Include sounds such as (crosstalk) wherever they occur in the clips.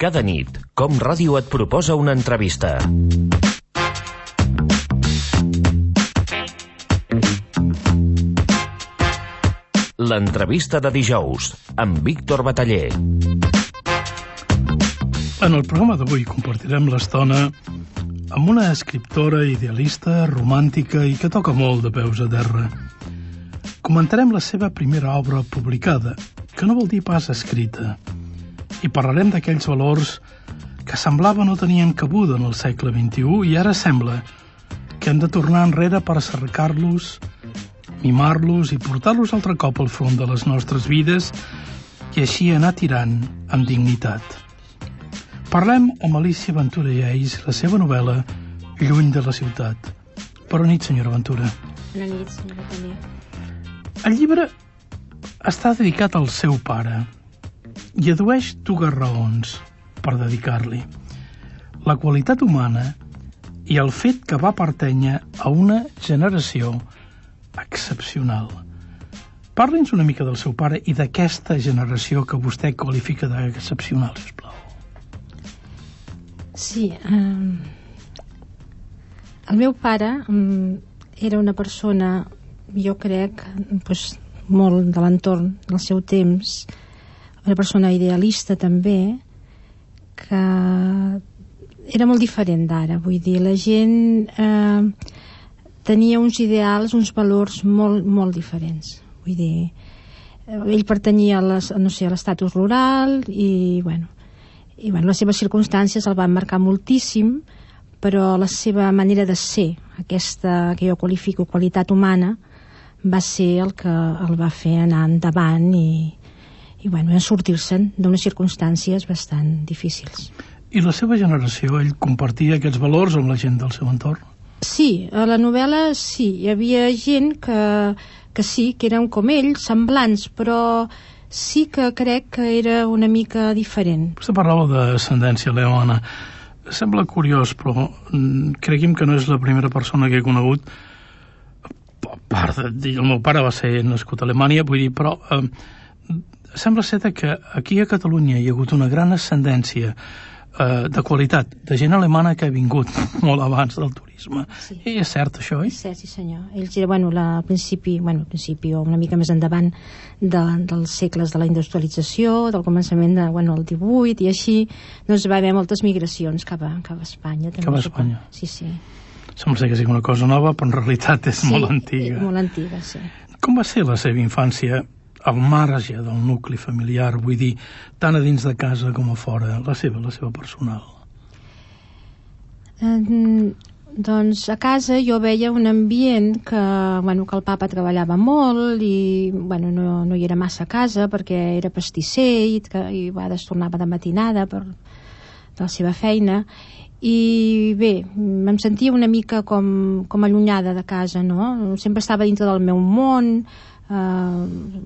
Cada nit, Com Ràdio et proposa una entrevista. L'entrevista de dijous, amb Víctor Bataller. En el programa d'avui compartirem l'estona amb una escriptora idealista, romàntica i que toca molt de peus a terra. Comentarem la seva primera obra publicada, que no vol dir pas escrita, i parlarem d'aquells valors que semblava no tenien cabuda en el segle XXI i ara sembla que hem de tornar enrere per cercar-los, mimar-los i portar-los altre cop al front de les nostres vides i així anar tirant amb dignitat. Parlem amb Alicia Ventura Lleis, la seva novel·la Lluny de la ciutat. Bona nit, senyora Ventura. Bona nit, senyora Taller. El llibre està dedicat al seu pare i adueix dues raons per dedicar-li. La qualitat humana i el fet que va pertènyer a una generació excepcional. Parli'ns una mica del seu pare i d'aquesta generació que vostè qualifica d'excepcional, sisplau. Sí, um, el meu pare um, era una persona, jo crec, pues, molt de l'entorn del seu temps, una persona idealista també, que era molt diferent d'ara, vull dir, la gent eh, tenia uns ideals, uns valors molt, molt diferents, vull dir, ell pertanyia a les, no sé, a l'estatus rural i, bueno, i bueno, les seves circumstàncies el van marcar moltíssim, però la seva manera de ser, aquesta que jo qualifico qualitat humana, va ser el que el va fer anar endavant i, i bueno, sortir-se'n d'unes circumstàncies bastant difícils. I la seva generació, ell compartia aquests valors amb la gent del seu entorn? Sí, a la novel·la sí, hi havia gent que, que sí, que eren com ell, semblants, però sí que crec que era una mica diferent. Vostè parlava d'ascendència leona. Sembla curiós, però mm, cregui'm que no és la primera persona que he conegut a part de, el meu pare va ser nascut a Alemanya, vull dir, però eh, sembla ser que aquí a Catalunya hi ha hagut una gran ascendència eh, de qualitat, de gent alemana que ha vingut (laughs) molt abans del turisme. Sí. I és cert això, oi? És cert, sí senyor. Ells era, bueno, la, al principi, bueno, al principi o una mica més endavant de, dels segles de la industrialització, del començament de, bueno, el 18 i així, doncs va haver moltes migracions cap a, cap a Espanya. També, cap a Espanya. Sí, sí. Sembla que sigui una cosa nova, però en realitat és sí, molt antiga. molt antiga, sí. Com va ser la seva infància al marge del nucli familiar, vull dir, tant a dins de casa com a fora, la seva, la seva personal? Eh, doncs a casa jo veia un ambient que, bueno, que el papa treballava molt i bueno, no, no hi era massa a casa perquè era pastisser i, que, i a vegades tornava de matinada per, de la seva feina i bé, em sentia una mica com, com allunyada de casa, no? Sempre estava dintre del meu món, eh,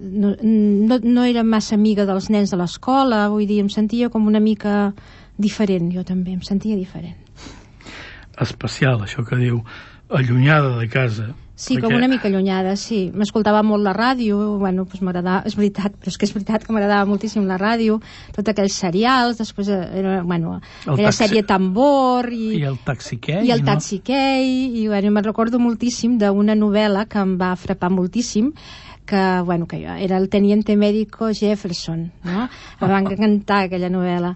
no, no, no era massa amiga dels nens de l'escola, vull dir, em sentia com una mica diferent, jo també, em sentia diferent. Especial, això que diu, allunyada de casa. Sí, perquè... com una mica allunyada, sí. M'escoltava molt la ràdio, bueno, doncs m'agradava, és veritat, però és que és veritat que m'agradava moltíssim la ràdio, tots aquells serials, després era, bueno, El era taxi- sèrie Tambor i, I el taxiquei, i el no? Taxi Key, i bueno, me'n recordo moltíssim d'una novel·la que em va frapar moltíssim, que, bueno, que era el teniente médico Jefferson, no? Em va encantar aquella novel·la.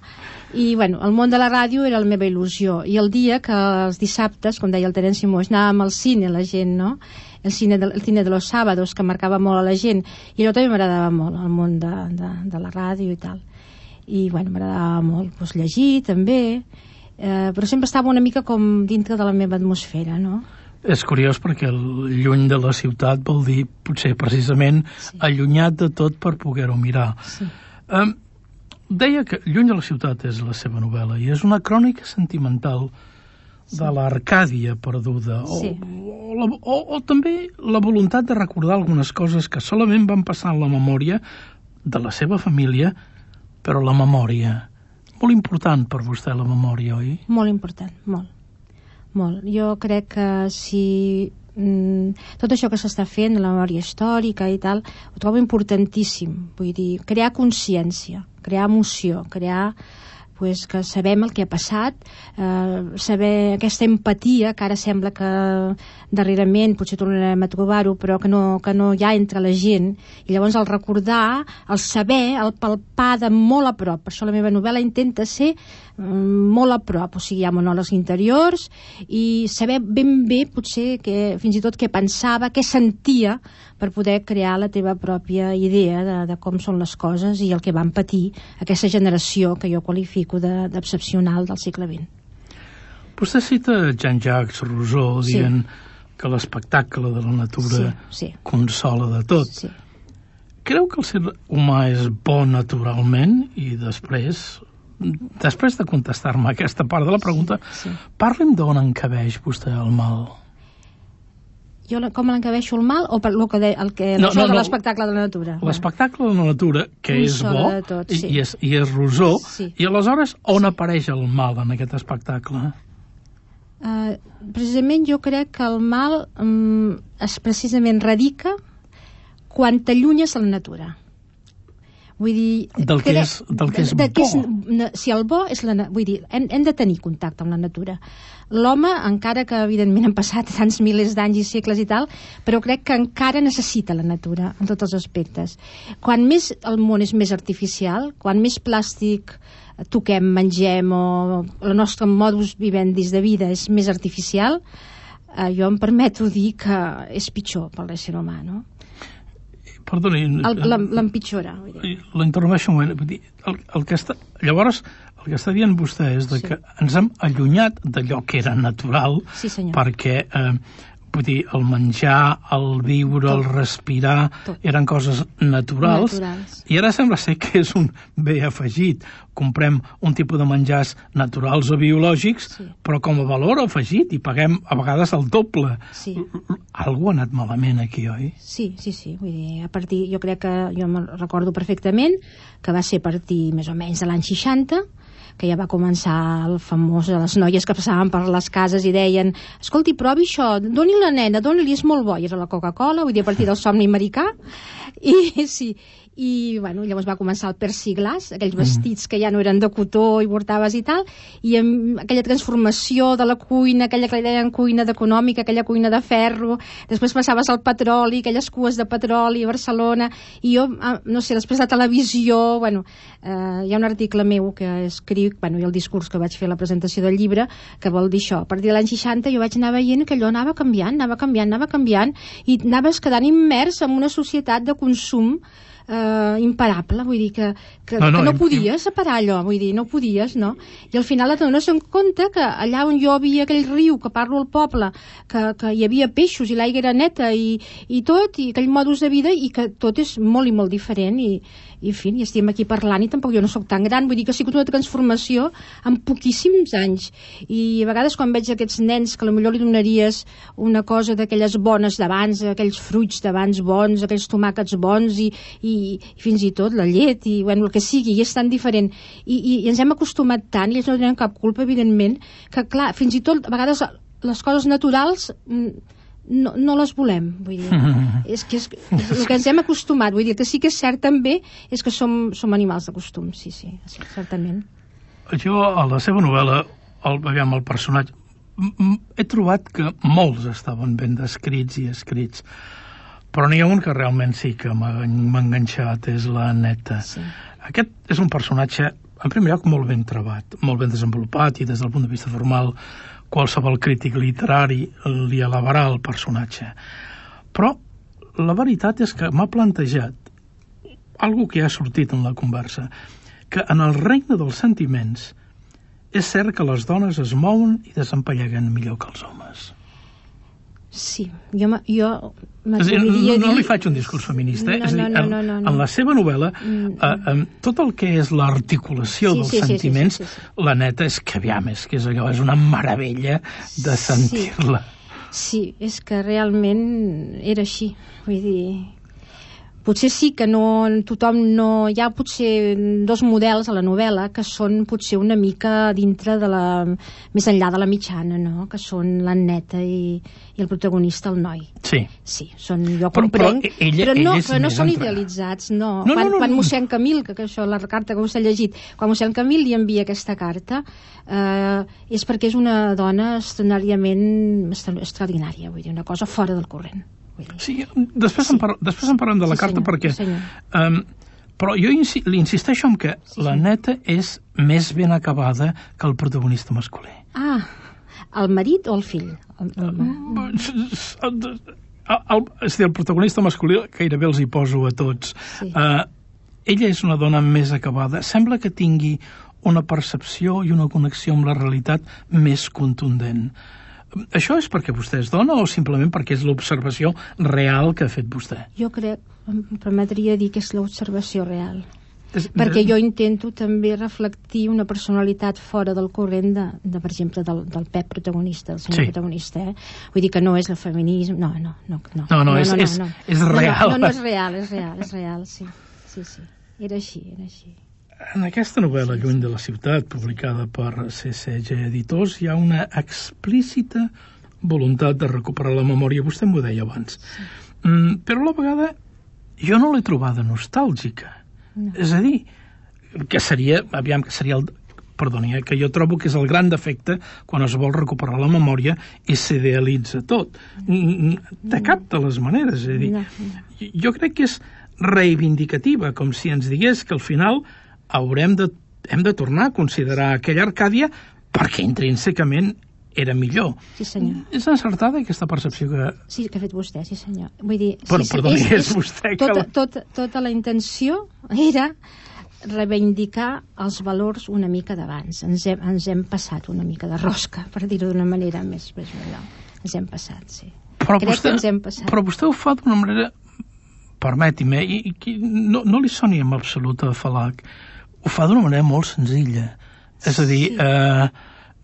I, bueno, el món de la ràdio era la meva il·lusió. I el dia que els dissabtes, com deia el Terence Moix, anàvem al cine, la gent, no? El cine, de, el cine de los sábados, que marcava molt a la gent. I allò també m'agradava molt, el món de, de, de la ràdio i tal. I, bueno, m'agradava molt doncs, llegir, també, eh, però sempre estava una mica com dintre de la meva atmosfera, no? És curiós perquè el lluny de la ciutat vol dir, potser precisament, Sí. allunyat de tot per poder-ho mirar. Sí. Um, deia que Lluny de la ciutat és la seva novel·la i és una crònica sentimental de l'Arcàdia perduda o, Sí. o, la, o, o també la voluntat de recordar algunes coses que solament van passar en la memòria de la seva família però la memòria molt important per vostè la memòria, oi? Molt important, molt. Molt. Jo crec que si mm, tot això que s'està fent, la memòria històrica i tal, ho trobo importantíssim. Vull dir, crear consciència. crear emoció, crear pues, que sabem el que ha passat, eh, saber aquesta empatia que ara sembla que darrerament potser tornarem a trobar-ho, però que no, que no hi ha entre la gent. I llavors el recordar, el saber, el palpar de molt a prop. Per això la meva novel·la intenta ser molt a prop, o sigui, hi ha monòlegs interiors i saber ben bé, potser, que, fins i tot què pensava, què sentia, per poder crear la teva pròpia idea de, de com són les coses i el que van patir aquesta generació que jo qualifico d'excepcional de, del segle XX. Vostè cita Jean-Jacques Rousseau sí. dient que l'espectacle de la natura sí, sí. consola de tot. Sí. Creu que el ser humà és bo naturalment i després després de contestar-me aquesta part de la pregunta, sí, sí. parli'm d'on encabeix vostè el mal jo com l'encabeixo el mal o per lo que de, el que, no, no, no, de l'espectacle de la natura? L'espectacle de la natura, que Un és bo, tot, sí. i, és, i és Rousseau, sí. i aleshores on sí. apareix el mal en aquest espectacle? Uh, precisament jo crec que el mal um, es precisament radica quan t'allunyes de la natura. Vull dir... Del que, és, del que és de, de, bo. Que és, si el bo és la... Vull dir, hem, hem de tenir contacte amb la natura. L'home, encara que evidentment han passat (laughs) tants milers d'anys i segles i tal, però crec que encara necessita la natura en tots els aspectes. Quan més el món és més artificial, quan més plàstic toquem, mengem o el nostre modus vivendis de vida és més artificial, eh, jo em permeto dir que és pitjor per l'ésser humà, no? Perdoni... L'empitjora. La interromeixo un moment. Vull dir, el, el que està, llavors, el que està dient vostè és de Sí. que ens hem allunyat d'allò que era natural Sí, senyor. perquè eh, vull dir, el menjar, el viure, Tot. el respirar Tot. eren coses naturals, Naturals. i ara sembla ser que és un bé afegit comprem un tipus de menjars naturals o biològics Sí. però com a valor afegit i paguem a vegades el doble Sí. algú ha anat malament aquí, oi? Sí, sí, sí. Vull dir, a partir, jo crec que jo me'n recordo perfectament que va ser a partir més o menys de l'any 60 que ja va començar el famós de les noies que passaven per les cases i deien escolti, provi això, doni la nena, doni-li, és molt bo, i era la Coca-Cola, vull dir, a partir del somni americà, i sí, i bueno, llavors va començar el persiglàs, aquells vestits que ja no eren de cotó i portaves i tal, i amb aquella transformació de la cuina, aquella que li deien cuina d'econòmica, aquella cuina de ferro, després passaves al petroli, aquelles cues de petroli a Barcelona, i jo, ah, no sé, després la televisió, bueno, eh, hi ha un article meu que escric, bueno, i el discurs que vaig fer a la presentació del llibre, que vol dir això, a partir de l'any 60 jo vaig anar veient que allò anava canviant, anava canviant, anava canviant, i anaves quedant immers en una societat de consum eh, imparable, vull dir que, que, No, no, que no podies separar allò, vull dir, no podies, no? I al final et dones en compte que allà on jo havia aquell riu que parlo al poble, que, que hi havia peixos i l'aigua era neta i, i tot, i aquell modus de vida, i que tot és molt i molt diferent, i, i en fi, i estem aquí parlant i tampoc jo no sóc tan gran, vull dir que ha sigut una transformació en poquíssims anys i a vegades quan veig aquests nens que potser li donaries una cosa d'aquelles bones d'abans, aquells fruits d'abans bons, aquells tomàquets bons i, i, i fins i tot la llet i bueno, el que sigui, i és tan diferent i, i, i ens hem acostumat tant i ells no tenen cap culpa evidentment, que clar, fins i tot a vegades les coses naturals mm, no, no les volem, vull dir. (laughs) és que és, és el que ens hem acostumat, vull dir que sí que és cert també és que som, som animals de costum, sí, sí, certament. Jo, a la seva novel·la, el, aviam, el personatge, he trobat que molts estaven ben descrits i escrits, però n'hi ha un que realment sí que m'ha enganxat, és la neta. Sí. Aquest és un personatge, en primer lloc, molt ben trebat, molt ben desenvolupat i des del punt de vista formal qualsevol crític literari li elevarà el personatge. Però la veritat és que m'ha plantejat algo que ha sortit en la conversa, que en el regne dels sentiments és cert que les dones es mouen i desempalleguen millor que els homes. Sí, jo, jo És dir, no, dir... no li faig un discurs feminista, eh? No, és a dir, no, en, no, no, no. en la seva novel·la, Mm. eh, eh, tot el que és l'articulació Sí, dels sí, sí, sí, sentiments, sí, sí, la neta és que, aviam, és que és allò, és una meravella de Sí. sentir-la. Sí, és que realment era així. Vull dir... potser sí que no, tothom no... Hi ha potser dos models a la novel·la que són potser una mica dintre de la... més enllà de la mitjana, no? Que són l'Anneta i, i el protagonista, el noi. Sí. Sí, són, jo Però- comprenc, però ella- però no, ella però no són idealitzats, no. No, no, quan, no, quan no. mossèn Camil, que, que això, la carta que vostè ha llegit, quan mossèn Camil li envia aquesta carta, eh, és perquè és una dona extraordinàriament extra- extraordinària, vull dir, una cosa fora del corrent. Sí, després, sí. En, par després en parlem de la Sí, carta senyor, perquè... sí, senyor. Um, però jo insi li insisteixo en que Sí, la neta és més ben acabada que el protagonista masculí. Ah, el marit o el fill? El, el, El, el, és dir, el protagonista masculí gairebé els hi poso a tots. Sí. Uh, ella és una dona més acabada. Sembla que tingui una percepció i una connexió amb la realitat més contundent. Això és perquè vostè és dona o simplement perquè és l'observació real que ha fet vostè? jo crec, em permetria dir que és l'observació real. És, perquè jo intento també reflectir una personalitat fora del corrent de, de per exemple, del, del Pep protagonista, del senyor Sí. protagonista, eh? Vull dir que no és el feminisme, no, no, no. No, No, no, és- és- és real. No, no, no, és real, és real, és real, sí. Sí, sí. Era així, era així. En aquesta novel·la, Lluny de la ciutat, publicada per CCG Editors, hi ha una explícita voluntat de recuperar la memòria. Vostè m'ho deia abans. Mm, però a la vegada jo no l'he trobada nostàlgica. No. És a dir, que seria, aviam, que seria el, perdoni, eh, que jo trobo que és el gran defecte quan es vol recuperar la memòria i s'idealitza tot. De cap de les maneres. És a dir, jo crec que és reivindicativa, com si ens digués que al final haurem de, hem de tornar a considerar aquella Arcàdia perquè intrínsecament era millor. Sí, senyor. És encertada aquesta percepció que... Sí, que ha fet vostè, sí senyor. Vull dir... Bueno, sí, sí, perdoni, és vostè que tota, la- tota, tota la intenció era reivindicar els valors una mica d'abans. Ens, hem, ens hem passat una mica de rosca, per dir-ho d'una manera més, més millor. Ens hem passat, sí. Però Crec vostè, que ens hem passat. però vostè ho fa d'una manera permeti'm, eh, i, i que no, no li soni amb absoluta falac, ho fa d'una manera molt senzilla. És a dir, Sí. eh,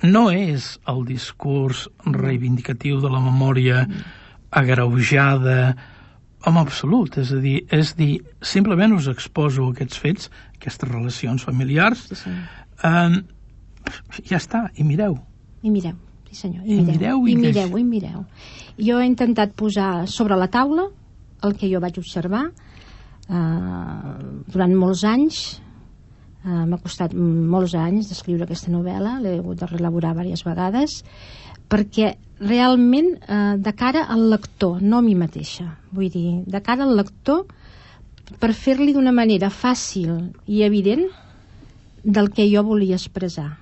no és el discurs reivindicatiu de la memòria agreujada en absolut, és a dir, és dir, simplement us exposo aquests fets, aquestes relacions familiars, Sí, senyor. eh, ja està, i mireu. I mireu, sí senyor. I mireu i i lleig- mireu, i mireu. Jo he intentat posar sobre la taula el que jo vaig observar eh, durant molts anys. Eh, M'ha costat molts anys d'escriure aquesta novel·la, l'he hagut de relaborar diverses vegades, perquè realment eh, de cara al lector, no a mi mateixa, vull dir, de cara al lector per fer-li d'una manera fàcil i evident del que jo volia expressar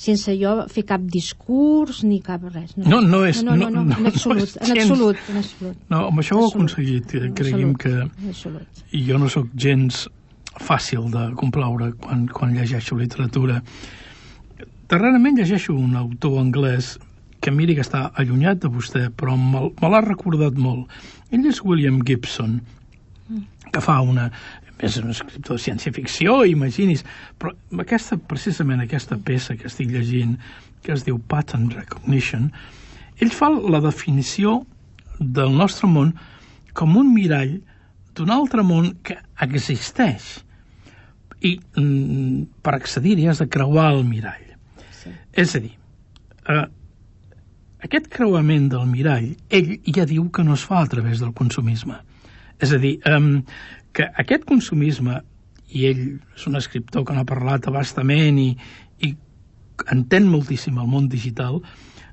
sense jo fer cap discurs ni cap res. No, no és- No, no, no, no- no, no en absolut, és en absolut, en absolut. No, amb això ho he aconseguit. eh, Cregui'm que En absolut. i jo no sóc gens fàcil de complaure quan, quan llegeixo literatura. Darrerament llegeixo un autor anglès que miri que està allunyat de vostè, però me, me l'ha recordat molt. Ell és William Gibson, que fa una... És un escriptor de ciència-ficció, imagini's, però aquesta, precisament aquesta peça que estic llegint, que es diu Pattern Recognition, ell fa la definició del nostre món com un mirall d'un altre món que existeix. I mm, per accedir-hi has de creuar el mirall. Sí. És a dir, eh, aquest creuament del mirall, ell ja diu que no es fa a través del consumisme. És a dir, eh, que aquest consumisme, i ell és un escriptor que n'ha parlat abastament i, i entén moltíssim el món digital,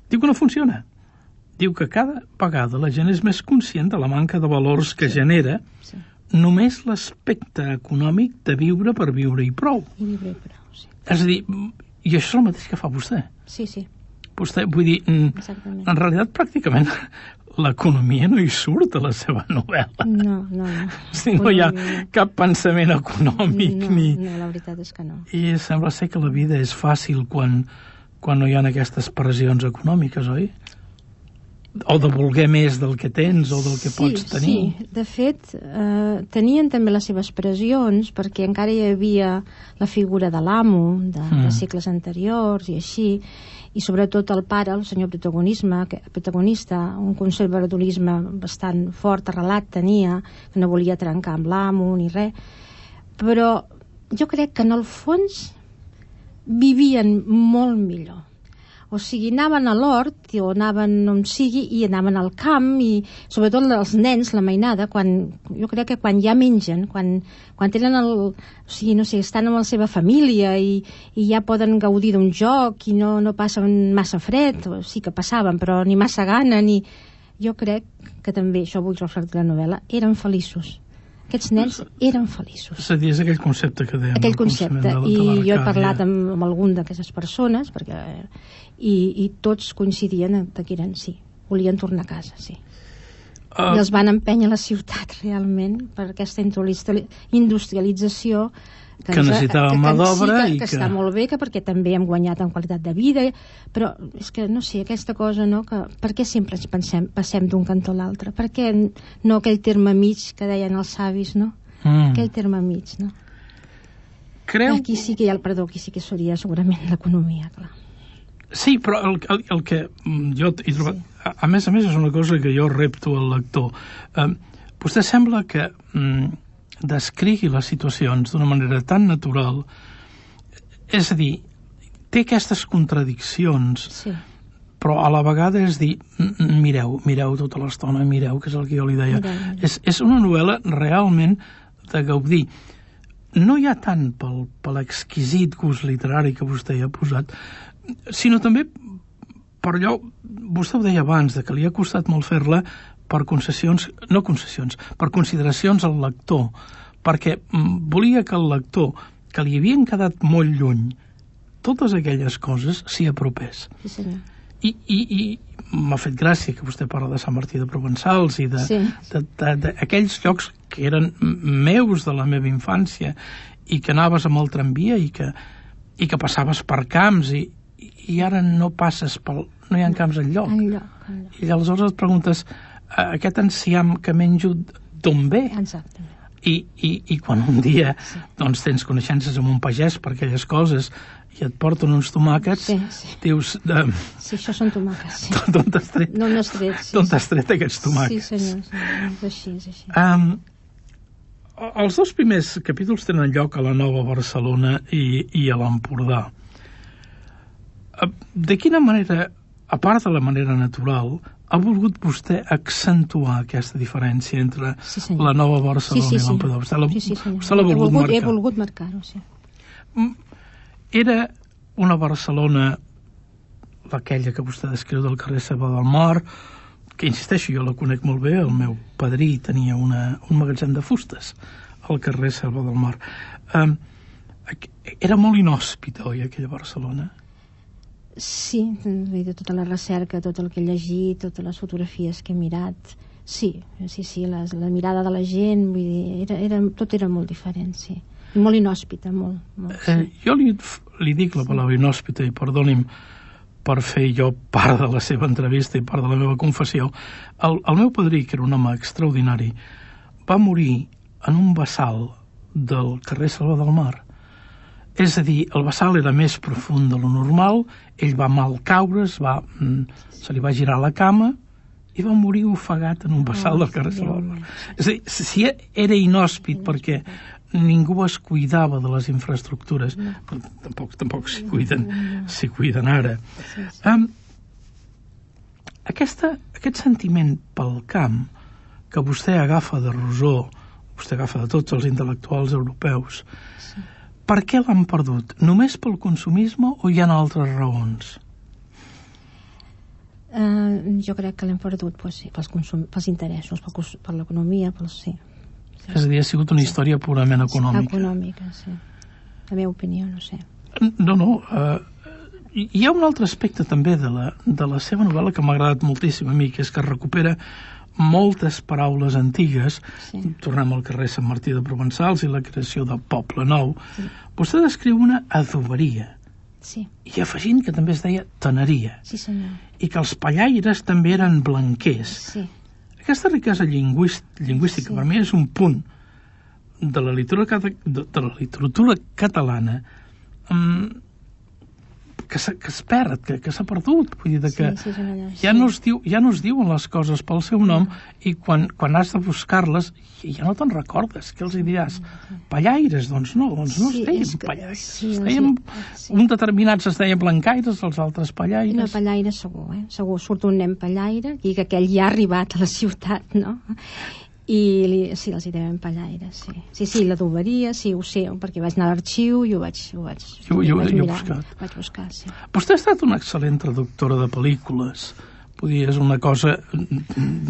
diu que no funciona. Diu que cada vegada la gent és més conscient de la manca de valors que genera Sí. només l'aspecte econòmic de viure per viure i prou. I llibre i prou, sí. És a dir, i això és el mateix que fa vostè. Sí, sí, Vostè, vull dir, mm, exactament. en realitat pràcticament (laughs) l'economia no hi surt a la seva novel·la. No, no, no. Si no hi ha cap pensament econòmic no, ni... no, la veritat és que no. I sembla ser que la vida és fàcil quan, quan no hi ha aquestes pressions econòmiques, oi? O de voler més del que tens o del que sí, pots tenir. Sí, de fet, eh, tenien també les seves pressions perquè encara hi havia la figura de l'amo de, mm. de segles anteriors i així, i sobretot el pare, el senyor protagonisme, que, protagonista, un conservadorisme bastant fort, arrelat tenia, que no volia trencar amb l'amo ni res, però jo crec que en el fons vivien molt millor o sigui, anaven a l'hort o anaven on sigui i anaven al camp i sobretot els nens, la mainada, quan, jo crec que quan ja mengen, quan, quan tenen el... O sigui, no sé, estan amb la seva família i, i ja poden gaudir d'un joc i no, no passen massa fred, o sí que passaven, però ni massa gana, ni... Jo crec que també, això vull reflectir la novel·la, eren feliços aquests nens eren feliços. És a dir, és aquell concepte que dèiem. Aquell concepte, i jo he parlat amb, amb algun d'aquestes persones, perquè, i, i tots coincidien que eren, sí, volien tornar a casa, sí. Uh, I els van empènyer a la ciutat, (laughs) realment, per aquesta industrialització que, que necessitava mà d'obra sí, que, i que, que... està molt bé, que perquè també hem guanyat en qualitat de vida, però és que, no sé, aquesta cosa, no?, que per què sempre ens pensem, passem d'un cantó a l'altre? Per què no aquell terme mig que deien els savis, no? Mm. Aquell terme mig, no? Creu... Aquí sí que hi ha el perdó, aquí sí que seria segurament l'economia, clar. Sí, però el, el, el que mm, jo he trobat... Sí. A, a més a més, és una cosa que jo repto al lector. Eh, vostè sembla que... Mm, descrigui les situacions d'una manera tan natural, és a dir, té aquestes contradiccions, sí. però a la vegada és dir, mireu, mireu tota l'estona, mireu, que és el que jo li deia. Mireu. És, és una novel·la realment de gaudir. No hi ha tant pel, pel exquisit gust literari que vostè hi ha posat, sinó també per allò, vostè ho deia abans, de que li ha costat molt fer-la per concessions, no concessions, per consideracions al lector, perquè mm, volia que el lector, que li havien quedat molt lluny, totes aquelles coses s'hi apropés. Sí, senyor. I, i, i m'ha fet gràcia que vostè parla de Sant Martí de Provençals i d'aquells sí. llocs que eren meus de la meva infància i que anaves amb el tramvia i que, i que passaves per camps i, i ara no passes pel... no hi ha camps enlloc. Enlloc, enlloc. I aleshores et preguntes aquest enciam que menjo d'on ve? Exactament. I, i, i quan un dia sí. doncs, tens coneixences amb un pagès per aquelles coses i et porten uns tomàquets, sí, sí. dius... De... Sí, això són tomàquets, sí. (laughs) D'on t'has tret? No, has tret, sí. T'has tret aquests tomàquets? Sí, senyor, senyor, és així, és així. Um, els dos primers capítols tenen lloc a la Nova Barcelona i, i a l'Empordà. De quina manera, a part de la manera natural, ha volgut vostè accentuar aquesta diferència entre sí, la nova Barcelona sí, sí, i l'Empordà? Vostè l'ha sí, sí, vostè volgut, volgut marcar? He volgut marcar-ho, sí. Mm, era una Barcelona aquella que vostè descriu del carrer Sabà del Mar, que insisteixo, jo la conec molt bé, el meu padrí tenia una, un magatzem de fustes al carrer Selva del Mar. Um, era molt inhòspita, oi, aquella Barcelona? Sí, de tota la recerca, tot el que he llegit, totes les fotografies que he mirat, sí, sí, sí, les, la mirada de la gent, vull dir, era, era, tot era molt diferent, sí. Molt inhòspita, molt. molt sí. eh, jo li, li dic la paraula inhòspita i perdoni'm per fer jo part de la seva entrevista i part de la meva confessió. El, el meu padrí, que era un home extraordinari, va morir en un vessal del carrer Salva del Mar és a dir, el vessal era més profund de lo normal, ell va mal caure, es va, mm, se li va girar la cama i va morir ofegat en un vessal oh, del carrer Salvador. És a dir, si era inhòspit perquè ningú es cuidava de les infraestructures, no. tampoc, tampoc s'hi cuiden, s'hi cuiden ara. Sí, sí. Um, aquesta, aquest sentiment pel camp que vostè agafa de Rosó, vostè agafa de tots els intel·lectuals europeus, sí per què l'han perdut? Només pel consumisme o hi ha altres raons? Uh, jo crec que l'hem perdut pues, sí, pels, consum, pels interessos, pel, per l'economia, pels, sí. sí. És a dir, ha sigut una història purament econòmica. Sí, econòmica, sí. La meva opinió, no sé. No, no. Uh, hi ha un altre aspecte també de la, de la seva novel·la que m'ha agradat moltíssim a mi, que és que recupera moltes paraules antigues, sí. tornem al carrer Sant Martí de Provençals i la creació del Poble Nou, sí. vostè descriu una adoberia. Sí, i afegint que també es deia teneria, sí senyor. i que els pallaires també eren blanquers. Sí, Aquesta riquesa lingüíst, lingüística Sí. per mi és un punt de la literatura, de, de la literatura catalana um, que, s'ha- que es perd, que, que s'ha perdut. Vull dir de que sí, sí senyor. ja, no es diu, ja no es diuen les coses pel seu nom i quan, quan has de buscar-les ja no te'n recordes. Què els hi diràs? Pallaires? Doncs no, doncs no Sí, es deien que- pallaires. sí, es deien, sí. Un determinats es deien blancaires, els altres pallaires. No, pallaire segur, eh? Segur, surt un nen pallaire, i que aquell ja ha arribat a la ciutat, no? I li, sí, els hi deien pallaire, sí. Sí, sí, l'adoberia, sí, ho sé, perquè vaig anar a l'arxiu i ho vaig... Ho vaig, i ho- vaig ho mirar, buscat. Vaig buscar, sí. Vostè ha estat una excel·lent traductora de pel·lícules. Podia, és una cosa,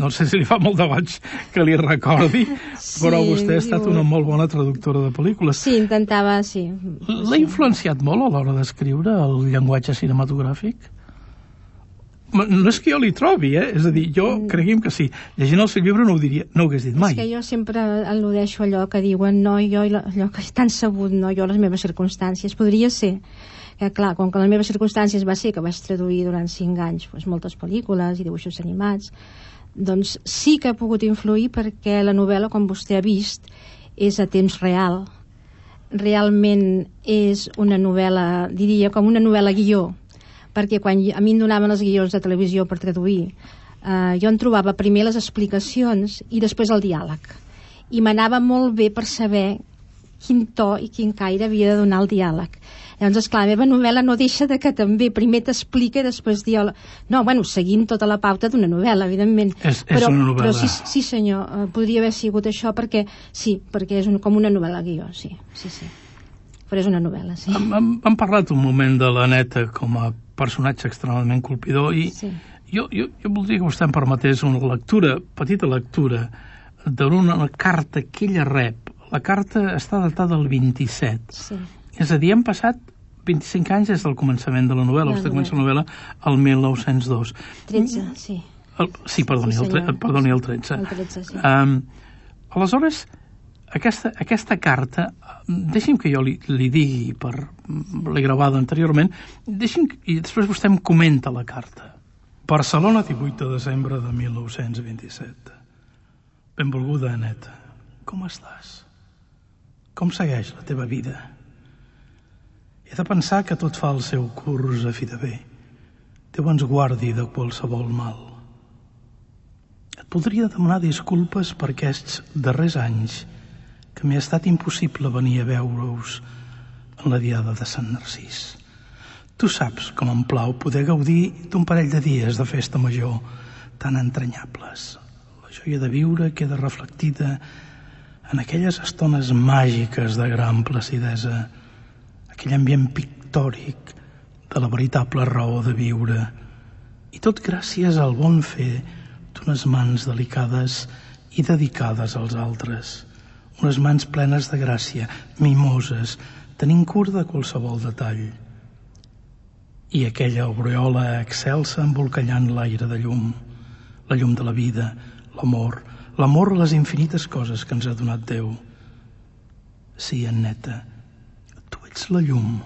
no sé si li fa molt de baix que li recordi, Sí, però vostè ha estat diu- una molt bona traductora de pel·lícules. Sí, intentava, sí. L'ha influenciat molt a l'hora d'escriure el llenguatge cinematogràfic? No és que jo li trobi, eh? És a dir, jo cregui'm que sí. Llegint el seu llibre no ho diria, no ho hagués dit mai. Mm. És que jo sempre al·ludeixo allò que diuen no, jo, allò que és tan sabut, no, jo les meves circumstàncies. Podria ser que, clar, com que les meves circumstàncies va ser que vaig traduir durant cinc anys doncs, moltes pel·lícules i dibuixos animats, doncs sí que ha pogut influir perquè la novel·la, com vostè ha vist, és a temps real. Realment és una novel·la, diria, com una novel·la guió, perquè quan a mi em donaven els guions de televisió per traduir, eh, jo en trobava primer les explicacions i després el diàleg. I m'anava molt bé per saber quin to i quin caire havia de donar el diàleg. Llavors, esclar, la meva novel·la no deixa de que també primer t'explica i després diàleg. No, bueno, seguint tota la pauta d'una novel·la, evidentment. És- és una novel·la. Però sí, sí senyor, eh, podria haver sigut això perquè, sí, perquè és un, com una novel·la guió, sí, sí, sí. Però és una novel·la, sí. Hem, hem, hem parlat un moment de la neta com a personatge extremadament colpidor i Sí. jo, jo, jo voldria que vostè em permetés una lectura, petita lectura, d'una carta que ella rep. La carta està datada el 27. Sí, És a dir, han passat 25 anys des del començament de la novel·la. La Vostè comença la novel·la el 1902. 13, sí. El, sí, perdoni, Sí, el, tre, perdoni, el 13. El 13, sí. Um, aleshores, aquesta, aquesta carta, deixi'm que jo li, li digui, per l'he gravada anteriorment, deixi'm, i després vostè em comenta la carta. Barcelona, 18 de desembre de 1927. Benvolguda, Aneta. Com estàs? Com segueix la teva vida? He de pensar que tot fa el seu curs a fi de bé. Déu ens guardi de qualsevol mal. Et podria demanar disculpes per aquests darrers anys que m'ha estat impossible venir a veure-us en la diada de Sant Narcís. Tu saps com em plau poder gaudir d'un parell de dies de festa major tan entranyables. La joia de viure queda reflectida en aquelles estones màgiques de gran placidesa, aquell ambient pictòric de la veritable raó de viure, i tot gràcies al bon fer d'unes mans delicades i dedicades als altres, unes mans plenes de gràcia, mimoses, tenint cura de qualsevol detall. I aquella aureola excelsa embolcallant l'aire de llum, la llum de la vida, l'amor, l'amor a les infinites coses que ens ha donat Déu. Sí, Anneta, tu ets la llum,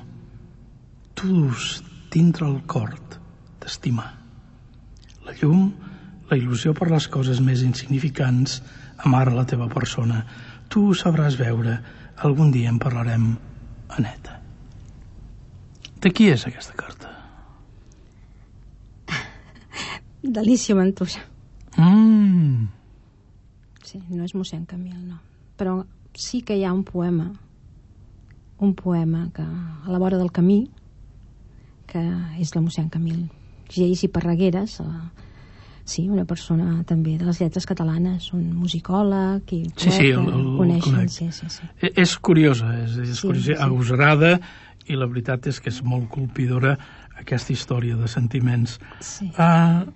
tu dus dintre el cor d'estimar. La llum, la il·lusió per les coses més insignificants, amara la teva persona. Tu ho sabràs veure. Algun dia en parlarem, Aneta. De qui és aquesta carta? (laughs) Delícia Ventura. Mm. Sí, no és mossèn Camil, no. Però sí que hi ha un poema, un poema que a la vora del camí, que és la mossèn Camil Geis i Parragueres, eh, sí, una persona també de les lletres catalanes, un musicòleg i Sí, sí, el- el coneixen, sí, sí, sí. E- És curiosa, és, és Sí, curiosa, sí. agosarada, i la veritat és que és molt colpidora aquesta història de sentiments. sí. Uh,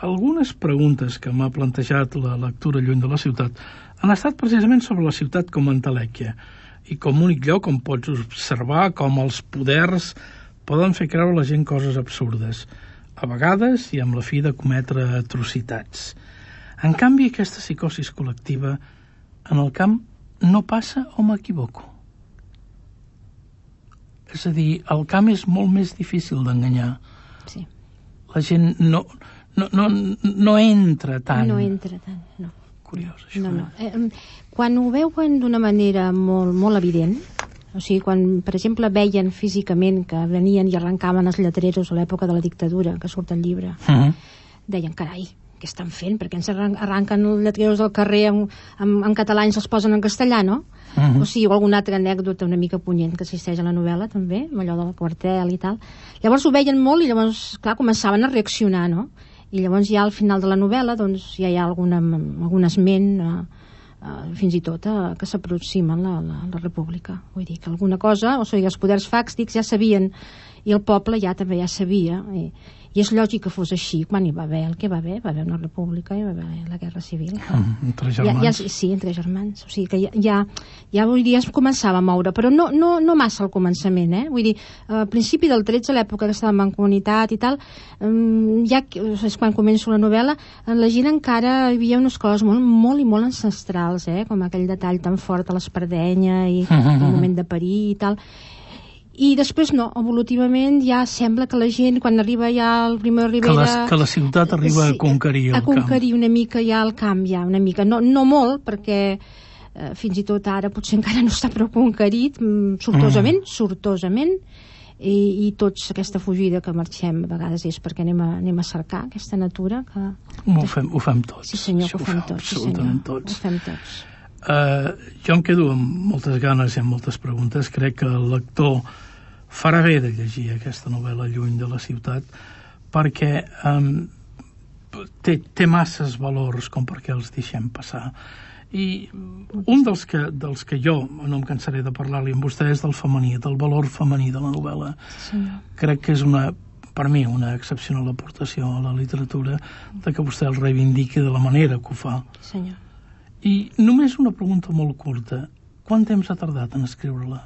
algunes preguntes que m'ha plantejat la lectura lluny de la ciutat han estat precisament sobre la ciutat com a entelèquia i com únic lloc on pots observar com els poders poden fer creure a la gent coses absurdes, a vegades i amb la fi de cometre atrocitats. En canvi, aquesta psicosis col·lectiva en el camp no passa o m'equivoco? És a dir, el camp és molt més difícil d'enganyar. Sí. La gent no, no, no, no entra tant. No entra tant, no. Curiós, això. No, no. eh? Eh, quan ho veuen d'una manera molt, molt evident, o sigui, quan, per exemple, veien físicament que venien i arrencaven els lletreros a l'època de la dictadura, que surt al llibre, Mhm. deien, carai, què estan fent? Perquè ens arranquen els lletreros del carrer en, en, en català i els posen en castellà, no? Mhm. O sigui, o alguna altra anècdota una mica punyent que existeix a la novel·la, també, amb allò del quartel i tal. Llavors ho veien molt i llavors, clar, començaven a reaccionar, no? I llavors ja al final de la novel·la doncs, ja hi ha alguna, algun esment eh, eh, fins i tot eh, que s'aproximen a la, la, la república. Vull dir que alguna cosa, o sigui, els poders fàctics ja sabien i el poble ja també ja sabia i, i és lògic que fos així quan hi va haver el que va haver, va haver una república i va haver la guerra civil Mhm, Entre ja, germans. ja, sí, entre germans. O sigui que ja, ja, ja vull dir, ja es començava a moure, però no, no, no massa al començament, eh? Vull dir, al principi del 13, a l'època que estàvem en comunitat i tal, um, ja és quan començo la novel·la, en la gent encara hi havia unes coses molt, molt i molt ancestrals, eh? Com aquell detall tan fort a l'espardenya i (laughs) el moment de parir i tal. I després no, evolutivament ja sembla que la gent, quan arriba ja al primer Que Rivera... la, que la ciutat arriba a conquerir el a conquerir camp. una mica ja el camp, ja, una mica. No, no molt, perquè eh, fins i tot ara potser (laughs) encara no està prou conquerit, mm, sortosament, sortosament, i, i tots aquesta fugida que marxem a vegades és perquè anem a, anem a cercar aquesta natura que... Ho fem, ho fem tots. Sí senyor, Això que ho fem tots, sí senyor, absolutament ho tots. fem tots. Uh, jo em quedo amb moltes ganes i amb moltes preguntes. Crec que el lector farà bé de llegir aquesta novel·la Lluny de la ciutat perquè um, té, té masses valors com perquè els deixem passar. I un dels que, dels que jo no em cansaré de parlar-li amb vostè és del femení, del valor femení de la novel·la. Sí. Crec que és una, per mi, una excepcional aportació a la literatura de que vostè el reivindiqui de la manera que ho fa. Sí senyor. I només una pregunta molt curta. Quant temps ha tardat en escriure-la?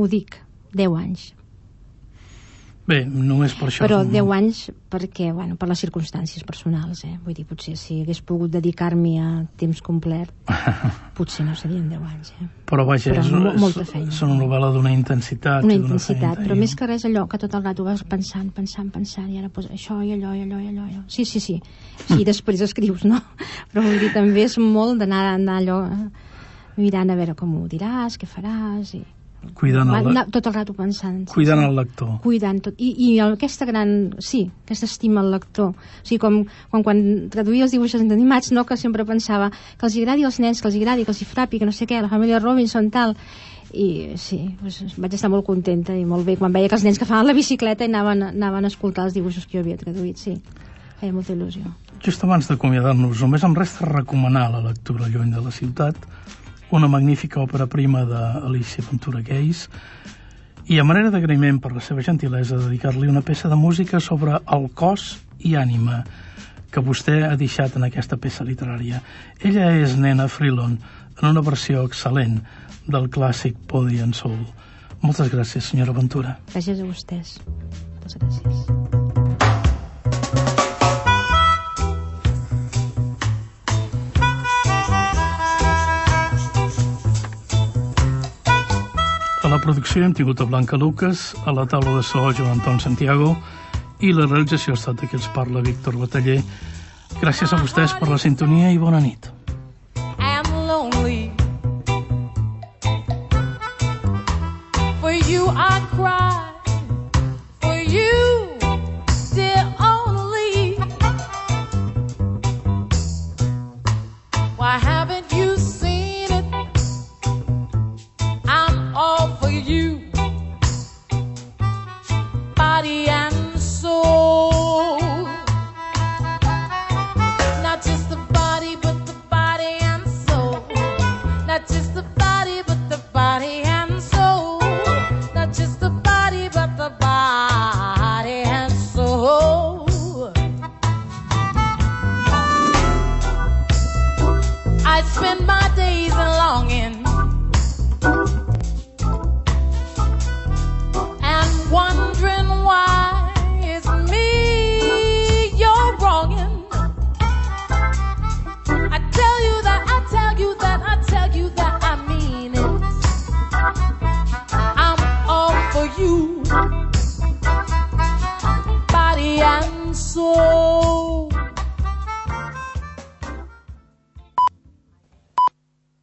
Ho dic, 10 anys. Bé, només per això... Però és un- 10 anys perquè, bueno, per les circumstàncies personals, eh? Vull dir, potser si hagués pogut dedicar-m'hi a temps complet, (laughs) potser no serien 10 anys, eh? Però vaja, Però és, és, molta feina. és una novel·la d'una intensitat. Una intensitat, feina, però i- més que res allò que tot el rato vas pensant, pensant, pensant, i ara pues, això i allò i allò i allò. i allò. Sí, sí, sí. Sí, (laughs) després escrius, no? Però vull dir, també és molt d'anar anar allò eh, mirant a veure com ho diràs, què faràs, i... Cuidant el, anar tot el rato pensant. cuidant sí. el lector. cuidant tot. I, i aquesta gran, sí, aquesta estima al lector. O sigui, com quan, quan traduïa els dibuixos animats, no?, que sempre pensava que els agradi als nens, que els agradi, que els hi frapi, que no sé què, la família Robinson, tal. I sí, doncs, vaig estar molt contenta i molt bé quan veia que els nens que fan la bicicleta i anaven, anaven a escoltar els dibuixos que jo havia traduït, sí. Feia molta il·lusió. Just abans d'acomiadar-nos, només em resta recomanar la lectura Lluny de la ciutat, una magnífica òpera prima d'Alicia Ventura Geis, i a manera d'agraïment per la seva gentilesa dedicar-li una peça de música sobre el cos i ànima que vostè ha deixat en aquesta peça literària. Ella és Nena Freelon, en una versió excel·lent del clàssic Body and Soul. Moltes gràcies, senyora Ventura. Gràcies a vostès. Moltes gràcies. Producció hem tingut a Blanca Lucas, a la taula de so Joan Anton Santiago i la realització ha estat de els parla Víctor Bataller. Gràcies a vostès per la sintonia i bona nit. am lonely. For you I cry, body